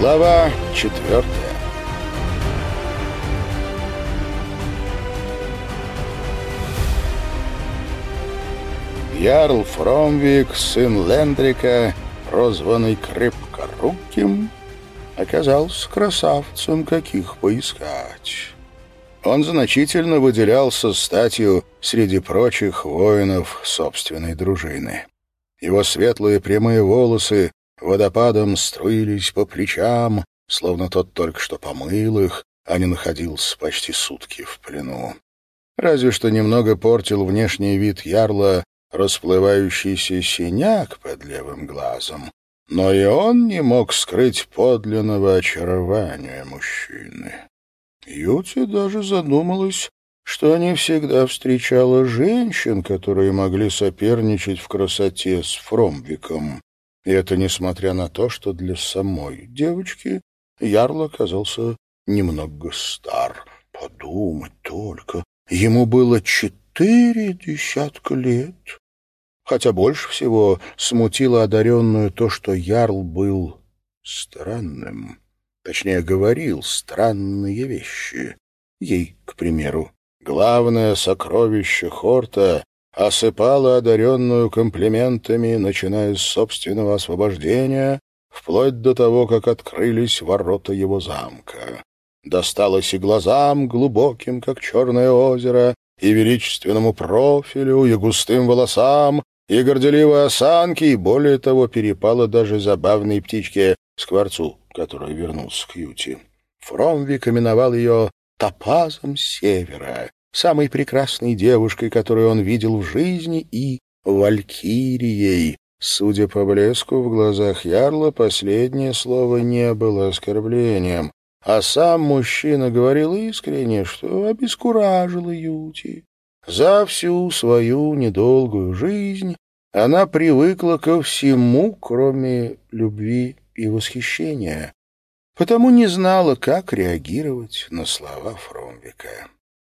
Глава четвертая Ярл Фромвик, сын Лендрика, прозванный Крепкоруким, оказался красавцем, каких поискать. Он значительно выделялся статью среди прочих воинов собственной дружины. Его светлые прямые волосы водопадом струились по плечам, словно тот только что помыл их, а не находился почти сутки в плену. Разве что немного портил внешний вид ярла расплывающийся синяк под левым глазом, но и он не мог скрыть подлинного очарования мужчины. Юти даже задумалась, что не всегда встречала женщин, которые могли соперничать в красоте с Фромвиком. И это несмотря на то, что для самой девочки Ярл оказался немного стар. Подумать только, ему было четыре десятка лет. Хотя больше всего смутило одаренную то, что Ярл был странным. Точнее, говорил странные вещи. Ей, к примеру, главное сокровище Хорта осыпало одаренную комплиментами, начиная с собственного освобождения, вплоть до того, как открылись ворота его замка. Досталось и глазам глубоким, как черное озеро, и величественному профилю, и густым волосам, и горделивой осанки, и, более того, перепало даже забавной птичке Скворцу, который вернулся к Юти. Фромвик именовал ее «Топазом Севера», самой прекрасной девушкой, которую он видел в жизни, и «Валькирией». Судя по блеску в глазах Ярла, последнее слово не было оскорблением, а сам мужчина говорил искренне, что обескуражила Юти. За всю свою недолгую жизнь она привыкла ко всему, кроме любви и восхищения, потому не знала, как реагировать на слова Фромвика.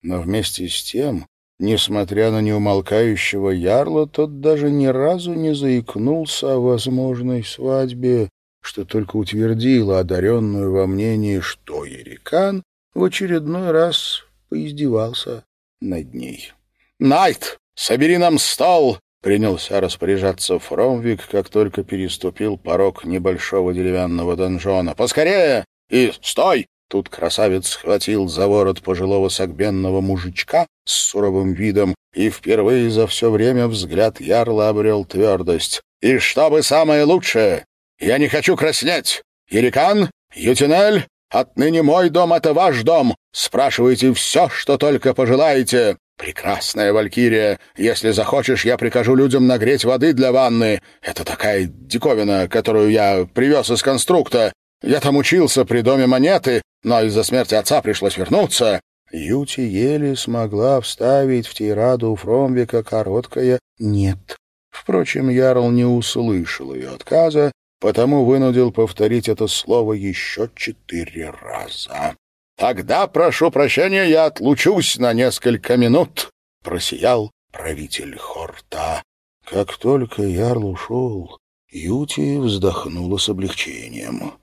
Но вместе с тем, несмотря на неумолкающего ярла, тот даже ни разу не заикнулся о возможной свадьбе, что только утвердило одаренную во мнении, что Ерикан в очередной раз поиздевался над ней. «Найт, собери нам стол!» — принялся распоряжаться Фромвик, как только переступил порог небольшого деревянного донжона. «Поскорее! И стой!» Тут красавец схватил за ворот пожилого согбенного мужичка с суровым видом, и впервые за все время взгляд ярла обрел твердость. «И чтобы самое лучшее! Я не хочу краснеть! Ерикан, Ютинель, отныне мой дом — это ваш дом! Спрашивайте все, что только пожелаете! «Прекрасная Валькирия! Если захочешь, я прикажу людям нагреть воды для ванны. Это такая диковина, которую я привез из конструкта. Я там учился при доме монеты, но из-за смерти отца пришлось вернуться». Юти еле смогла вставить в тираду Фромвика короткое «нет». Впрочем, Ярл не услышал ее отказа, потому вынудил повторить это слово еще четыре раза. «Тогда, прошу прощения, я отлучусь на несколько минут», — просиял правитель Хорта. Как только Ярл ушел, Юти вздохнула с облегчением.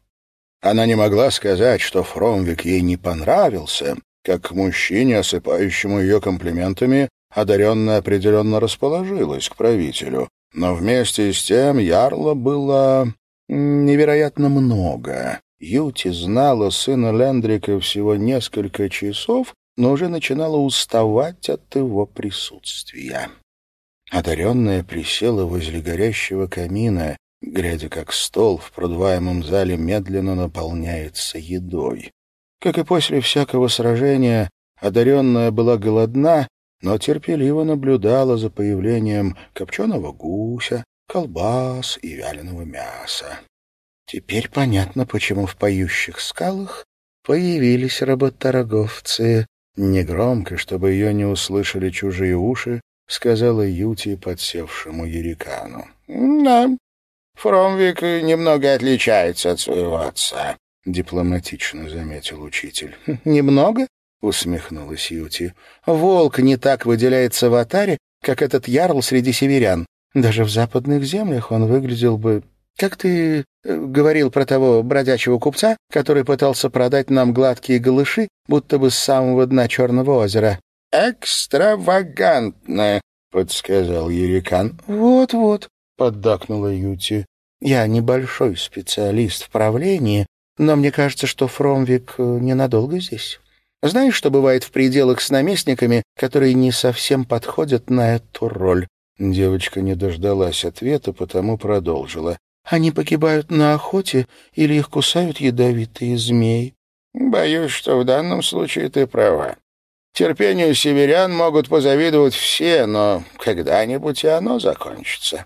Она не могла сказать, что Фромвик ей не понравился, как к мужчине, осыпающему ее комплиментами, одаренная определенно расположилась к правителю. Но вместе с тем Ярла было невероятно много. Юти знала сына Лендрика всего несколько часов, но уже начинала уставать от его присутствия. Одаренная присела возле горящего камина, глядя, как стол в продуваемом зале медленно наполняется едой. Как и после всякого сражения, одаренная была голодна, но терпеливо наблюдала за появлением копченого гуся, колбас и вяленого мяса. Теперь понятно, почему в поющих скалах появились работорговцы. Негромко, чтобы ее не услышали чужие уши, сказала Юти подсевшему Ерикану. — Да, Фромвик немного отличается от своего отца, — дипломатично заметил учитель. — Немного? — усмехнулась Юти. — Волк не так выделяется в атаре, как этот ярл среди северян. Даже в западных землях он выглядел бы как ты говорил про того бродячего купца, который пытался продать нам гладкие голыши, будто бы с самого дна Черного озера. «Экстравагантно», — подсказал Ерикан. «Вот-вот», — поддакнула Юти. «Я небольшой специалист в правлении, но мне кажется, что Фромвик э, ненадолго здесь. Знаешь, что бывает в пределах с наместниками, которые не совсем подходят на эту роль?» Девочка не дождалась ответа, потому продолжила. «Они погибают на охоте или их кусают ядовитые змеи?» «Боюсь, что в данном случае ты права. Терпению северян могут позавидовать все, но когда-нибудь и оно закончится».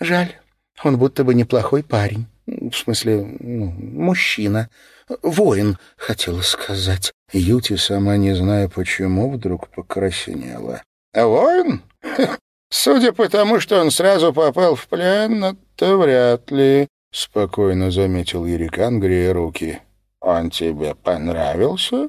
«Жаль. Он будто бы неплохой парень. В смысле, ну, мужчина. Воин, хотела сказать». Юти, сама не зная почему, вдруг покраснела. «Воин? Судя по тому, что он сразу попал в плен, это вряд ли, — спокойно заметил Ерикан, грея руки. — Он тебе понравился?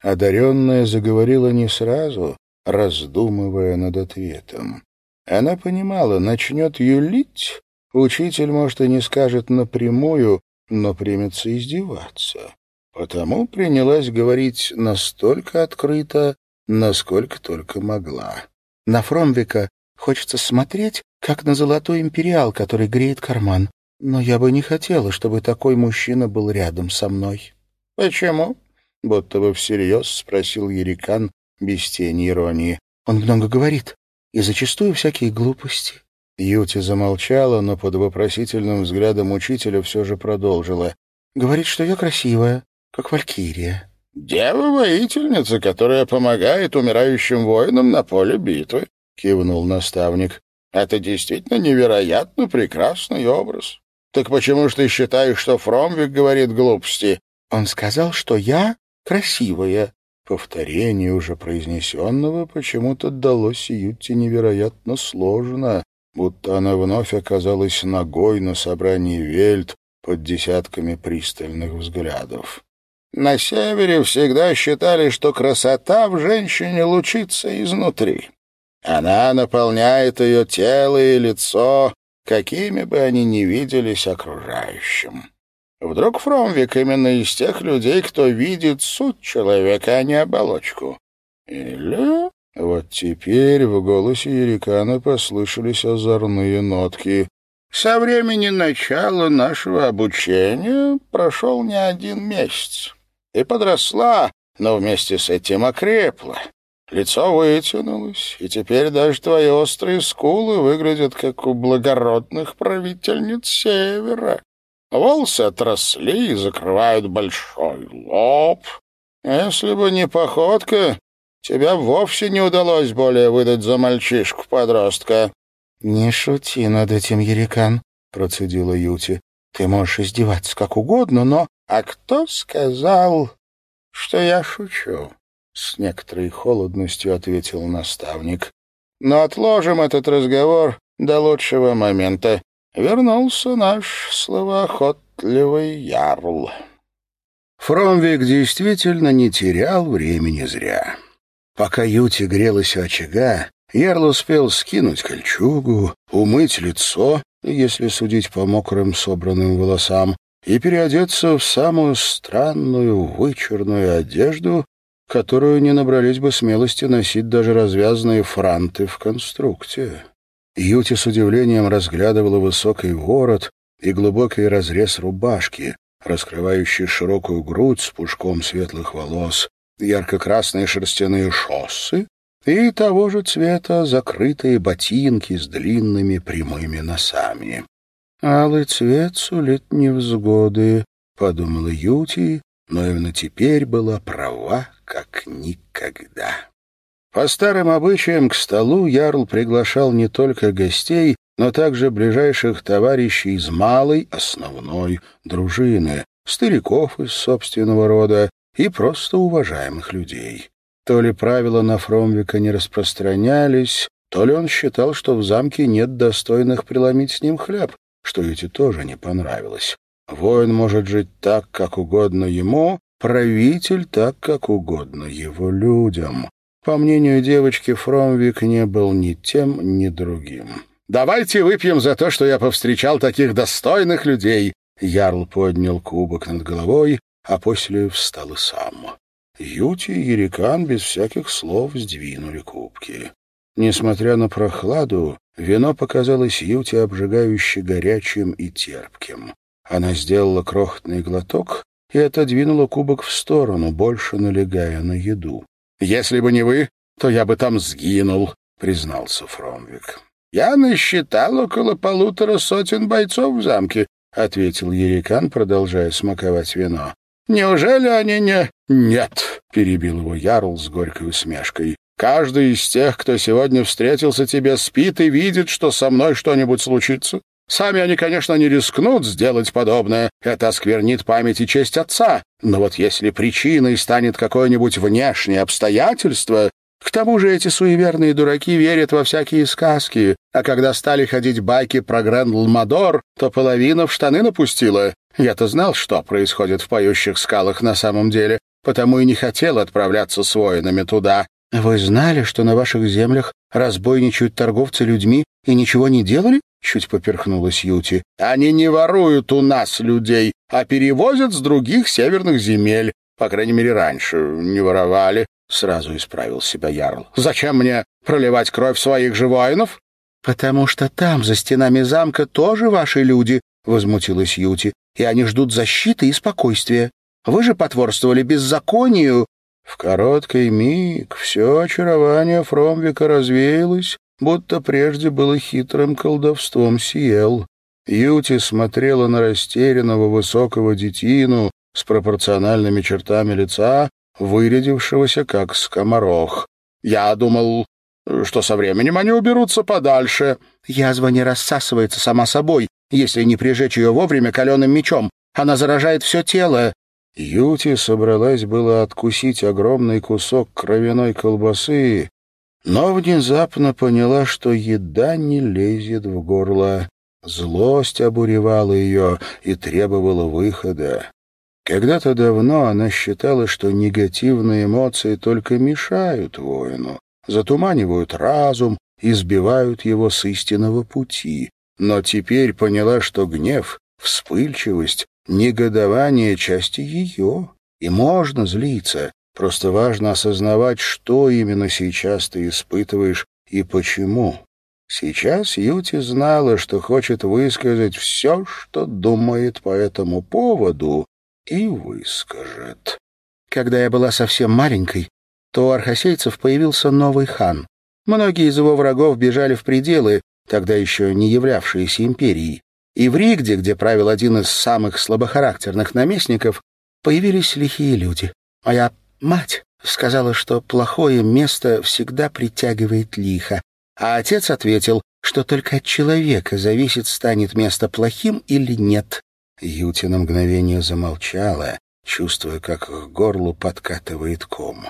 Одаренная заговорила не сразу, раздумывая над ответом. Она понимала, начнет юлить, учитель, может, и не скажет напрямую, но примется издеваться. Потому принялась говорить настолько открыто, насколько только могла. На Фромвика хочется смотреть, как на золотой империал, который греет карман. Но я бы не хотела, чтобы такой мужчина был рядом со мной. — Почему? — будто бы всерьез спросил Ерикан без тени иронии. — Он много говорит, и зачастую всякие глупости. Юти замолчала, но под вопросительным взглядом учителя все же продолжила. — Говорит, что я красивая, как валькирия. «Дева-воительница, которая помогает умирающим воинам на поле битвы», — кивнул наставник. «Это действительно невероятно прекрасный образ. Так почему ж ты считаешь, что Фромвик говорит глупости?» «Он сказал, что я красивая». Повторение уже произнесенного почему-то далось Ютте невероятно сложно, будто она вновь оказалась ногой на собрании вельт под десятками пристальных взглядов. На севере всегда считали, что красота в женщине лучится изнутри. Она наполняет ее тело и лицо, какими бы они ни виделись окружающим. Вдруг Фромвик именно из тех людей, кто видит суть человека, а не оболочку. Или... Вот теперь в голосе Ерикана послышались озорные нотки. Со времени начала нашего обучения прошел не один месяц. Ты подросла, но вместе с этим окрепла. Лицо вытянулось, и теперь даже твои острые скулы выглядят как у благородных правительниц Севера. Волосы отросли и закрывают большой лоб. Если бы не походка, тебя вовсе не удалось более выдать за мальчишку-подростка. — Не шути над этим, Ерикан, — процедила Юти. — Ты можешь издеваться как угодно, но... «А кто сказал, что я шучу?» — с некоторой холодностью ответил наставник. «Но отложим этот разговор до лучшего момента. Вернулся наш словоохотливый ярл». Фромвик действительно не терял времени зря. Пока Юти грелась у очага, Ярл успел скинуть кольчугу, умыть лицо, если судить по мокрым собранным волосам, и переодеться в самую странную, вычурную одежду, которую не набрались бы смелости носить даже развязанные франты в конструкте. Юти с удивлением разглядывала высокий ворот и глубокий разрез рубашки, раскрывающий широкую грудь с пушком светлых волос, ярко-красные шерстяные шоссы и того же цвета закрытые ботинки с длинными прямыми носами. «Алый цвет сулит невзгоды», — подумала Юти, но именно теперь была права, как никогда. По старым обычаям к столу Ярл приглашал не только гостей, но также ближайших товарищей из малой, основной дружины, стариков из собственного рода и просто уважаемых людей. То ли правила на Фромвика не распространялись, то ли он считал, что в замке нет достойных преломить с ним хлеб, что Юте тоже не понравилось. Воин может жить так, как угодно ему, правитель так, как угодно его людям. По мнению девочки, Фромвик не был ни тем, ни другим. «Давайте выпьем за то, что я повстречал таких достойных людей!» Ярл поднял кубок над головой, а после встал и сам. Юти и Ерикан без всяких слов сдвинули кубки. Несмотря на прохладу, вино показалось Юте обжигающе горячим и терпким. Она сделала крохотный глоток и отодвинула кубок в сторону, больше налегая на еду. «Если бы не вы, то я бы там сгинул», — признался Фромвик. «Я насчитал около полутора сотен бойцов в замке», — ответил Ерикан, продолжая смаковать вино. «Неужели они не...» «Нет», — перебил его Ярл с горькой усмешкой. «Каждый из тех, кто сегодня встретился тебе, спит и видит, что со мной что-нибудь случится. Сами они, конечно, не рискнут сделать подобное. Это осквернит память и честь отца. Но вот если причиной станет какое-нибудь внешнее обстоятельство... К тому же эти суеверные дураки верят во всякие сказки, а когда стали ходить байки про Гранд-Ламадор, то половина в штаны напустила. Я-то знал, что происходит в поющих скалах на самом деле, потому и не хотел отправляться с воинами туда. Вы знали, что на ваших землях разбойничают торговцы людьми и ничего не делали? Чуть поперхнулась Юти. «Они не воруют у нас людей, а перевозят с других северных земель. По крайней мере, раньше не воровали». Сразу исправил себя Ярл. «Зачем мне проливать кровь своих же воинов?» «Потому что там, за стенами замка, тоже ваши люди», — возмутилась Юти, «и они ждут защиты и спокойствия. Вы же потворствовали беззаконию». В короткий миг все очарование Фромвика развеялось, будто прежде было хитрым колдовством Сиел. Юти смотрела на растерянного высокого детину с пропорциональными чертами лица, вырядившегося как скоморох. «Я думал, что со временем они уберутся подальше». «Язва не рассасывается сама собой, если не прижечь ее вовремя каленым мечом. Она заражает все тело». Юти собралась было откусить огромный кусок кровяной колбасы, но внезапно поняла, что еда не лезет в горло. Злость обуревала ее и требовала выхода. Когда-то давно она считала, что негативные эмоции только мешают воину, затуманивают разум и сбивают его с истинного пути. Но теперь поняла, что гнев, вспыльчивость, негодование — части ее, и можно злиться, Просто важно осознавать, что именно сейчас ты испытываешь и почему. Сейчас Юти знала, что хочет высказать все, что думает по этому поводу, и выскажет. Когда я была совсем маленькой, то у архасейцев появился новый хан. Многие из его врагов бежали в пределы, тогда еще не являвшиеся империей. И в Ригде, где правил один из самых слабохарактерных наместников, появились лихие люди. Моя Мать сказала, что плохое место всегда притягивает лихо, а отец ответил, что только от человека зависит, станет место плохим или нет. Юти на мгновение замолчала, чувствуя, как к горлу подкатывает ком.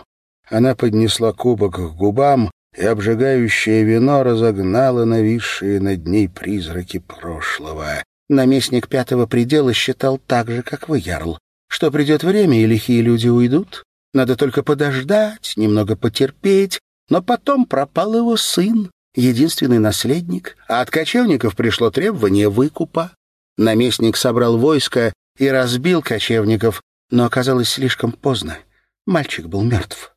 Она поднесла кубок к губам, и обжигающее вино разогнало нависшие над ней призраки прошлого. Наместник пятого предела считал так же, как вы, Ярл, что придет время, и лихие люди уйдут, надо только подождать, немного потерпеть, но потом пропал его сын, единственный наследник, а от кочевников пришло требование выкупа. Наместник собрал войско и разбил кочевников, но оказалось слишком поздно. Мальчик был мертв.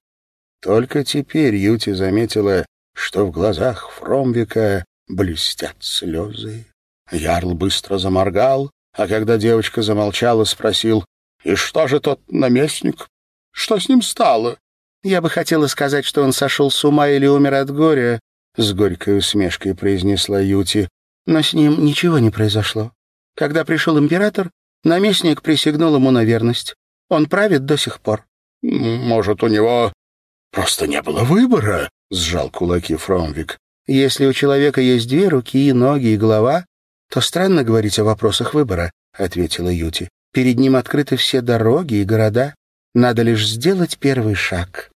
Только теперь Юти заметила, что в глазах Фромвика блестят слезы. Ярл быстро заморгал, а когда девочка замолчала, спросил, «И что же тот наместник что с ним стало?» «Я бы хотела сказать, что он сошел с ума или умер от горя», — с горькой усмешкой произнесла Юти. «Но с ним ничего не произошло. Когда пришел император, наместник присягнул ему на верность. Он правит до сих пор». «Может, у него просто не было выбора?» — сжал кулаки Фромвик. «Если у человека есть две руки, ноги и голова, то странно говорить о вопросах выбора», — ответила Юти. «Перед ним открыты все дороги и города. Надо лишь сделать первый шаг.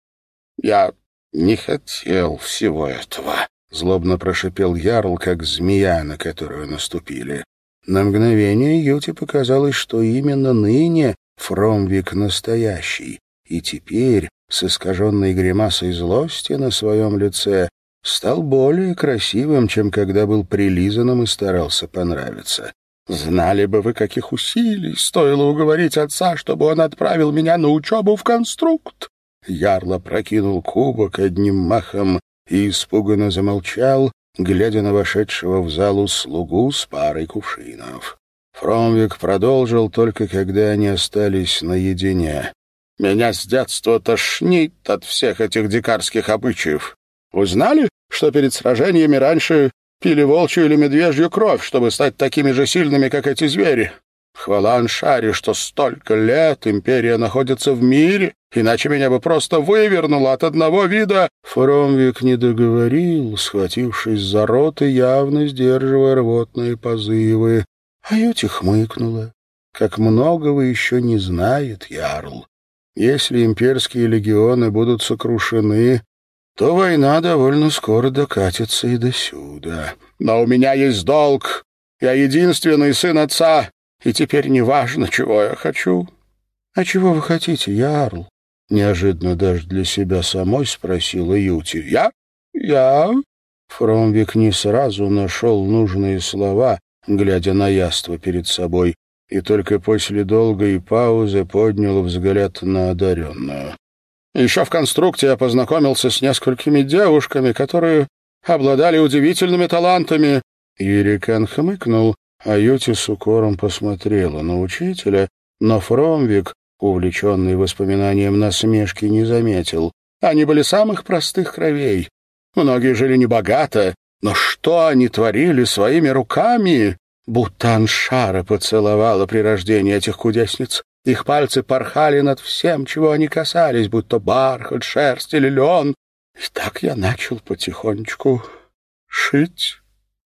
«Я не хотел всего этого», — злобно прошипел Ярл, как змея, на которую наступили. На мгновение Юте показалось, что именно ныне Фромвик настоящий, и теперь, с искаженной гримасой злости на своем лице, стал более красивым, чем когда был прилизанным и старался понравиться. Знали бы вы, каких усилий стоило уговорить отца, чтобы он отправил меня на учебу в конструкт. Ярло прокинул кубок одним махом и испуганно замолчал, глядя на вошедшего в залу слугу с парой кувшинов. Фромвик продолжил только когда они остались наедине. «Меня с детства тошнит от всех этих дикарских обычаев. Вы знали, что перед сражениями раньше пили волчью или медвежью кровь, чтобы стать такими же сильными, как эти звери. Хвала Аншаре, что столько лет империя находится в мире, иначе меня бы просто вывернуло от одного вида. Фромвик не договорил, схватившись за рот и явно сдерживая рвотные позывы. А Юти хмыкнула. Как многого еще не знает Ярл. Если имперские легионы будут сокрушены, то война довольно скоро докатится и до сюда. Но у меня есть долг. Я единственный сын отца, и теперь не важно, чего я хочу. — А чего вы хотите, Ярл? — неожиданно даже для себя самой спросила Юти. — Я? Я? Фромвик не сразу нашел нужные слова, глядя на яство перед собой, и только после долгой паузы поднял взгляд на одаренную. Еще в конструкте я познакомился с несколькими девушками, которые обладали удивительными талантами». Ерикан хмыкнул, а Юти с укором посмотрела на учителя, но Фромвик, увлеченный воспоминанием насмешки, не заметил. Они были самых простых кровей. Многие жили небогато, но что они творили своими руками? Будто Аншара поцеловала при рождении этих кудесниц. Их пальцы порхали над всем, чего они касались, будь то бархат, шерсть или лен. И так я начал потихонечку шить.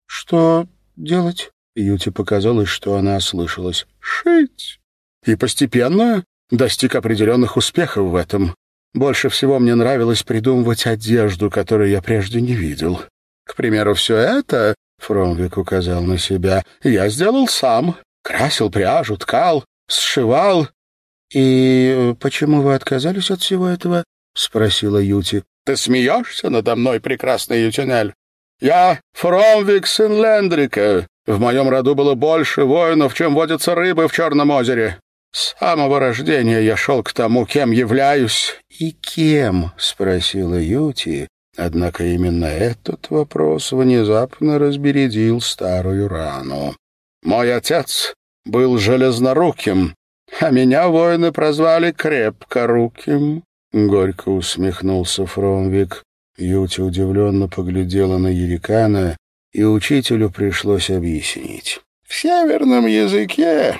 Что делать? Юте показалось, что она ослышалась. Шить. И постепенно достиг определенных успехов в этом. Больше всего мне нравилось придумывать одежду, которую я прежде не видел. К примеру, все это, Фромвик указал на себя, я сделал сам. Красил пряжу, ткал, сшивал. — И э, почему вы отказались от всего этого? — спросила Юти. — Ты смеешься надо мной, прекрасный Ютинель? Я Фромвик сын Лендрика. В моем роду было больше воинов, чем водятся рыбы в Черном озере. С самого рождения я шел к тому, кем являюсь. — И кем? — спросила Юти. Однако именно этот вопрос внезапно разбередил старую рану. Мой отец был железноруким, а меня воины прозвали крепкоруким. Горько усмехнулся Фромвик. Юти удивленно поглядела на Ерикана, и учителю пришлось объяснить. В северном языке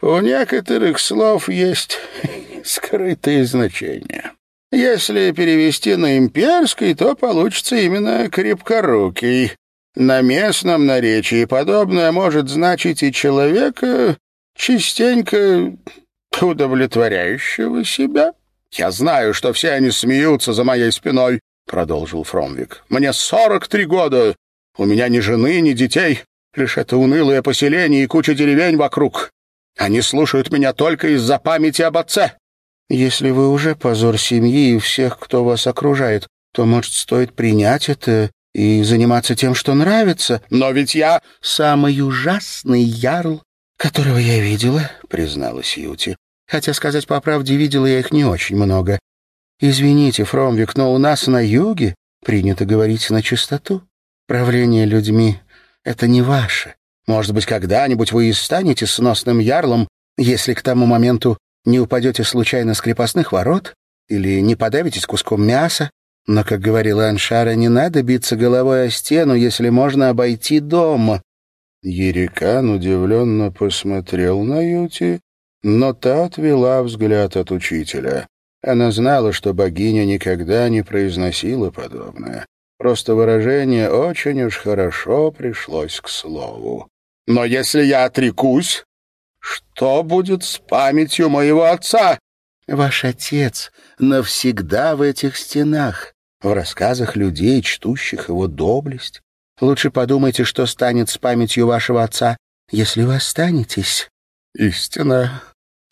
у некоторых слов есть скрытые значения. Если перевести на имперский, то получится именно «крепкорукий». На местном наречии подобное может значить и человека, частенько удовлетворяющего себя. «Я знаю, что все они смеются за моей спиной», — продолжил Фромвик. «Мне сорок три года. У меня ни жены, ни детей, лишь это унылое поселение и куча деревень вокруг. Они слушают меня только из-за памяти об отце». «Если вы уже позор семьи и всех, кто вас окружает, то, может, стоит принять это и заниматься тем, что нравится. Но ведь я самый ужасный ярл, которого я видела, призналась Юти. Хотя, сказать по правде, видела я их не очень много. Извините, Фромвик, но у нас на юге принято говорить на чистоту. Правление людьми — это не ваше. Может быть, когда-нибудь вы и станете сносным ярлом, если к тому моменту не упадете случайно с крепостных ворот или не подавитесь куском мяса, но, как говорила Аншара, не надо биться головой о стену, если можно обойти дом. Ерикан удивленно посмотрел на Юти, но та отвела взгляд от учителя. Она знала, что богиня никогда не произносила подобное. Просто выражение очень уж хорошо пришлось к слову. «Но если я отрекусь, что будет с памятью моего отца?» «Ваш отец навсегда в этих стенах в рассказах людей, чтущих его доблесть. Лучше подумайте, что станет с памятью вашего отца, если вы останетесь». «Истина,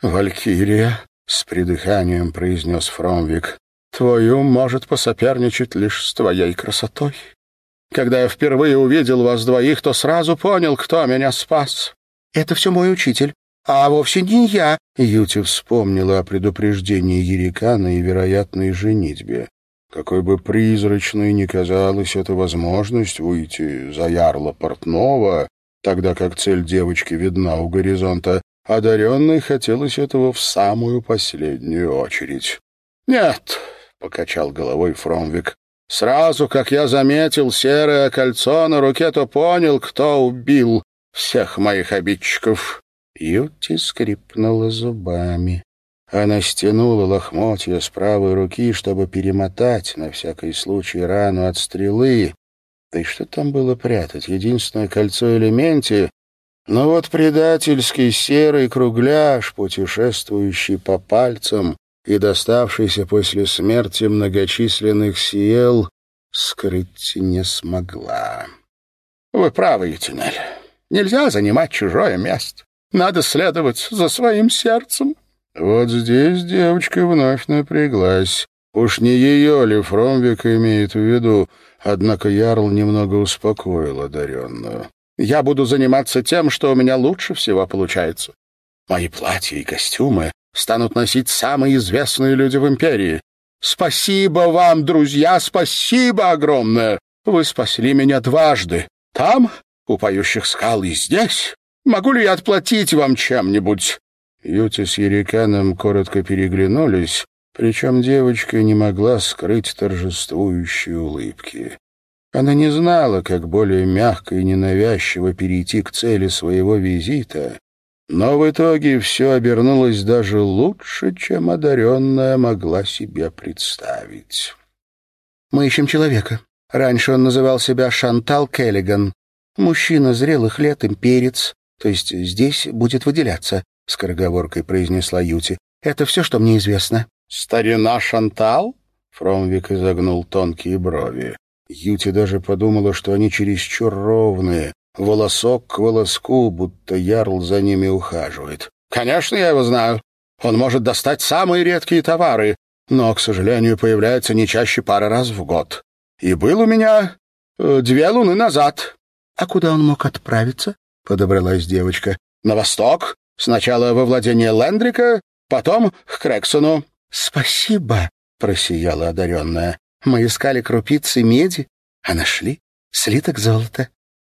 Валькирия», — с придыханием произнес Фромвик, «твой ум может посоперничать лишь с твоей красотой. Когда я впервые увидел вас двоих, то сразу понял, кто меня спас. Это все мой учитель, а вовсе не я. Юти вспомнила о предупреждении Ерикана и вероятной женитьбе. Какой бы призрачной ни казалась эта возможность выйти за ярла портного, тогда как цель девочки видна у горизонта, одаренной хотелось этого в самую последнюю очередь. «Нет», — покачал головой Фромвик, — «сразу, как я заметил серое кольцо на руке, то понял, кто убил всех моих обидчиков». Юти скрипнула зубами. Она стянула лохмотья с правой руки, чтобы перемотать на всякий случай рану от стрелы. Да и что там было прятать? Единственное кольцо элементе? Но вот предательский серый кругляш, путешествующий по пальцам и доставшийся после смерти многочисленных сиел, скрыть не смогла. — Вы правы, Етинель. Нельзя занимать чужое место. Надо следовать за своим сердцем. Вот здесь девочка вновь напряглась. Уж не ее ли Фромвик имеет в виду, однако Ярл немного успокоил одаренную. «Я буду заниматься тем, что у меня лучше всего получается. Мои платья и костюмы станут носить самые известные люди в Империи. Спасибо вам, друзья, спасибо огромное! Вы спасли меня дважды. Там, у поющих скал, и здесь. Могу ли я отплатить вам чем-нибудь? Юти с Ериканом коротко переглянулись, причем девочка не могла скрыть торжествующие улыбки. Она не знала, как более мягко и ненавязчиво перейти к цели своего визита, но в итоге все обернулось даже лучше, чем одаренная могла себе представить. «Мы ищем человека. Раньше он называл себя Шантал Келлиган. Мужчина зрелых лет, имперец, то есть здесь будет выделяться. — скороговоркой произнесла Юти. «Это все, что мне известно». «Старина Шантал?» — Фромвик изогнул тонкие брови. Юти даже подумала, что они чересчур ровные, волосок к волоску, будто ярл за ними ухаживает. «Конечно, я его знаю. Он может достать самые редкие товары, но, к сожалению, появляется не чаще пары раз в год. И был у меня э, две луны назад». «А куда он мог отправиться?» — подобралась девочка. «На восток, Сначала во владение Лендрика, потом к Крексону. «Спасибо», — просияла одаренная. «Мы искали крупицы меди, а нашли слиток золота».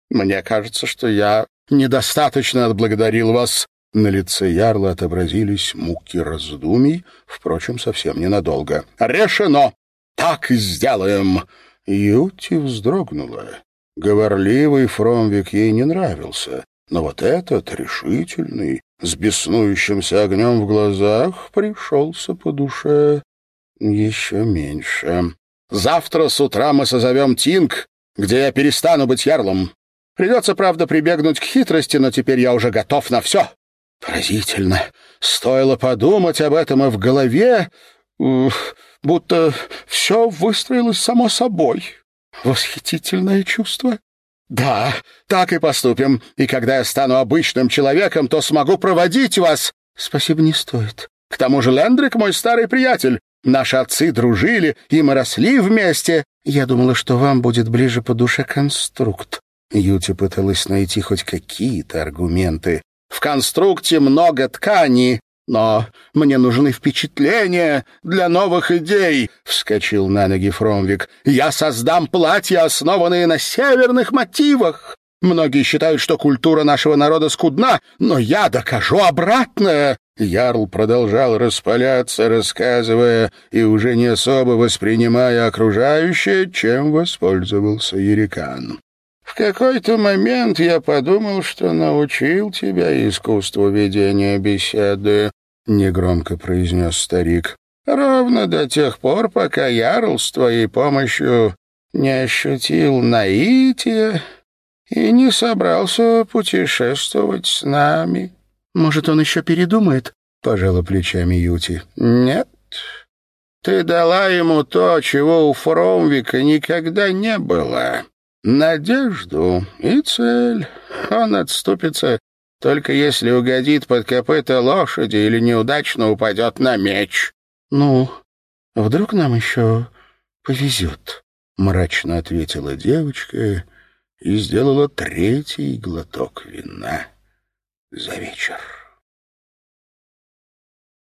«Мне кажется, что я недостаточно отблагодарил вас». На лице Ярла отобразились муки раздумий, впрочем, совсем ненадолго. «Решено! Так и сделаем!» Юти вздрогнула. Говорливый Фромвик ей не нравился, но вот этот решительный, с беснующимся огнем в глазах, пришелся по душе еще меньше. «Завтра с утра мы созовем Тинг, где я перестану быть ярлом. Придется, правда, прибегнуть к хитрости, но теперь я уже готов на все. Поразительно. Стоило подумать об этом, и в голове будто все выстроилось само собой. Восхитительное чувство. «Да, так и поступим. И когда я стану обычным человеком, то смогу проводить вас». «Спасибо, не стоит. К тому же Лендрик мой старый приятель. Наши отцы дружили, и мы росли вместе. Я думала, что вам будет ближе по душе конструкт». Юти пыталась найти хоть какие-то аргументы. «В конструкте много ткани, «Но мне нужны впечатления для новых идей», — вскочил на ноги Фромвик. «Я создам платья, основанные на северных мотивах. Многие считают, что культура нашего народа скудна, но я докажу обратное». Ярл продолжал распаляться, рассказывая и уже не особо воспринимая окружающее, чем воспользовался Ерикан. В какой-то момент я подумал, что научил тебя искусству ведения беседы. — негромко произнес старик. «Ровно до тех пор, пока Ярл с твоей помощью не ощутил наития и не собрался путешествовать с нами». «Может, он еще передумает?» — пожала плечами Юти. «Нет. Ты дала ему то, чего у Фромвика никогда не было. Надежду и цель. Он отступится только если угодит под копыта лошади или неудачно упадет на меч. — Ну, вдруг нам еще повезет, — мрачно ответила девочка и сделала третий глоток вина. за вечер.